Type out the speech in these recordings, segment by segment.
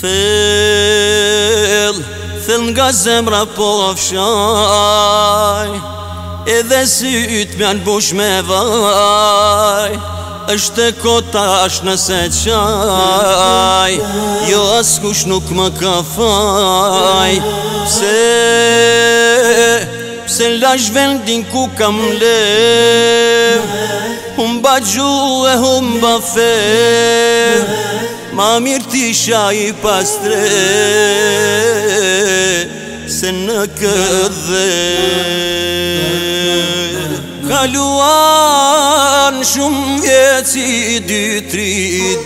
Thel, thel nga zemra po fshaj Edhe si ytë mjanë bush me vaj është e kota është nëse qaj Jo asë kush nuk më ka faj Pse, pse lash vendin ku kam le Humba gju e humba fem Ma mirë ti i pastre Se në këtë dhe Kaluan shumë vjeci dy tri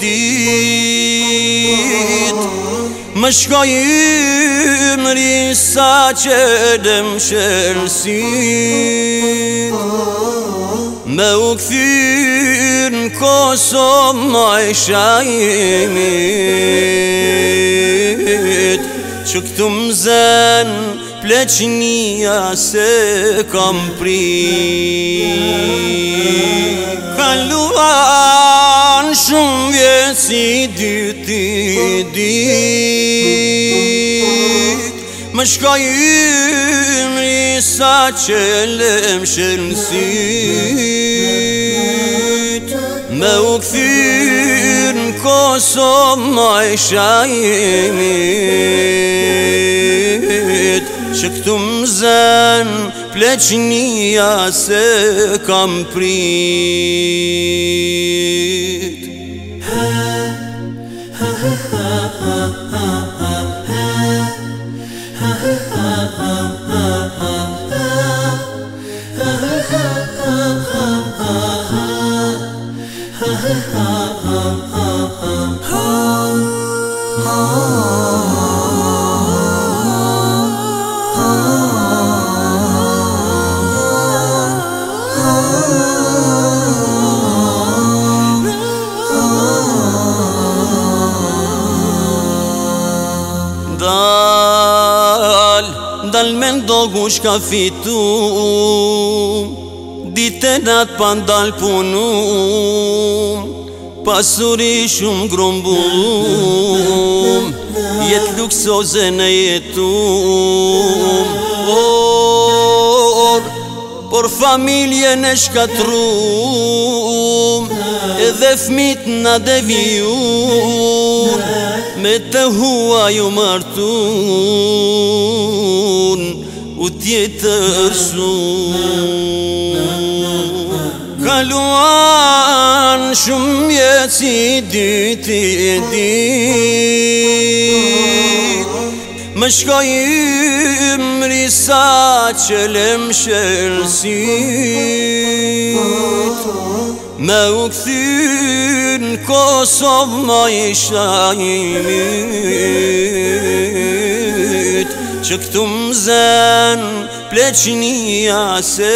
dit Më shkoj ymri sa që dëmë shërësi Me u këthyrë në Kosovë më e shajimit Që këtu më zënë pleqinia se kam pri Kaluan shumë vjetë si dyti dyti Më shka jymri sa që lem shërësit Me u këthyr në Kosovë maj shajimit Që këtu më zënë pleqnia se kam prit Ha, ha, ha, ha, ha Dal, dal me ndogush ka fitu Ditenat pa ndal punu Pa surishum grumbu nuk soze në jetum Por, por familje në shkatrum Edhe fmit në devijun Me të hua ju martun U tjetër shumë Kaluan shumë jetë si dyti e shkoj ymri sa që lem shërësit Me u këthyn Kosovë ma isha i mit Që këtu më zen pleqnia se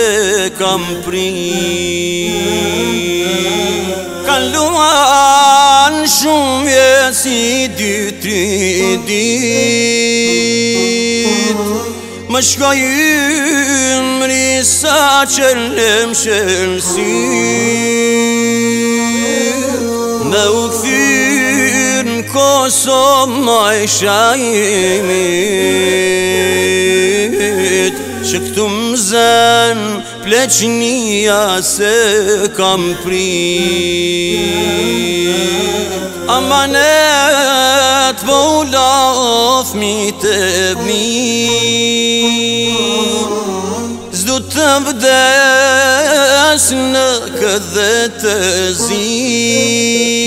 kam prit kaluan shumë vje si dy tri dit Më shkoj më mri sa qëllëm shëllësi Dhe u këthyr në Kosovë më isha shajimi Që këtu më zën Pleqnia se kam pri Amanet Po u laf Mi të bni Zdu të vdes Në këdhe të zin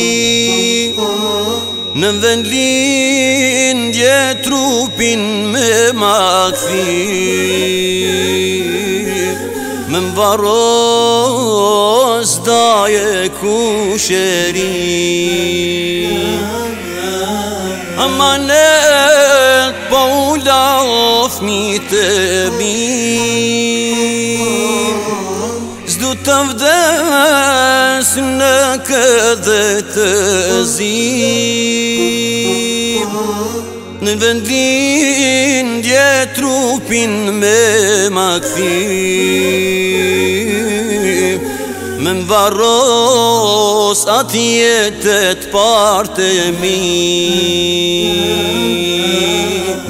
Në vendlin dje trupin me ma Më më varos daje ku shërin Ama ne po u lafmi të bim Zdu të vdes në këdhe të zim Në vendin dje trupin me më këthi Me më varos atë jetet parte e mi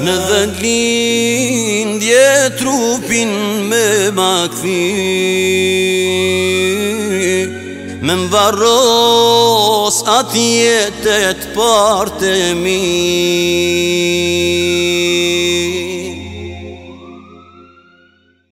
Në vendin dje trupin me më këthi Me më varros atjetet partë e mirë